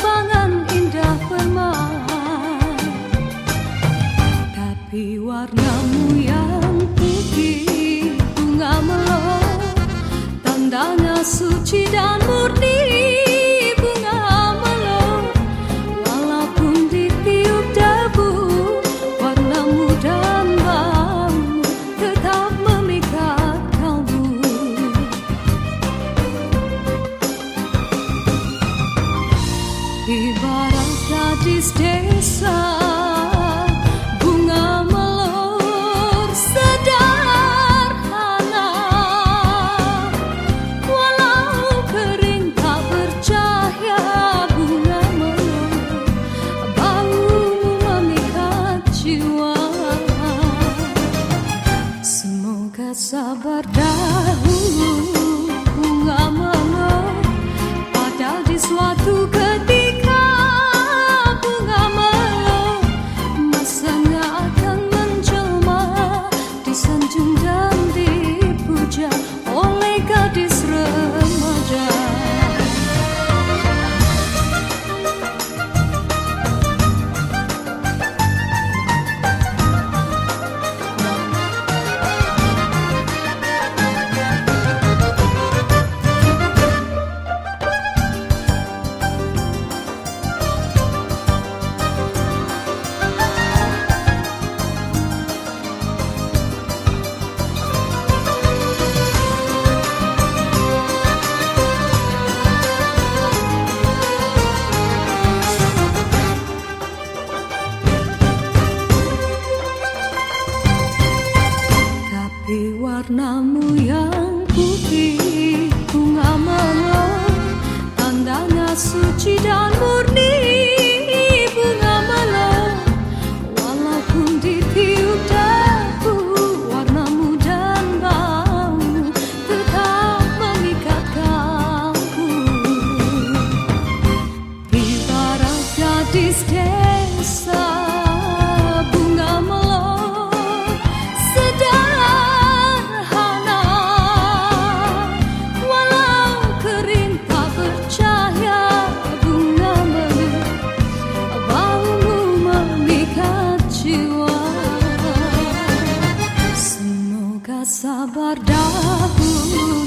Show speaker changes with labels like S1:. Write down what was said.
S1: perkembangan indah permai Tapi warnamu yang putih bunga melon Tandanya suci dan murni. desa bunga melor sederhana walau kering tak bercahaya bunga melor baumu memikat jiwa. Semoga sabar warnamu sabar dahulu.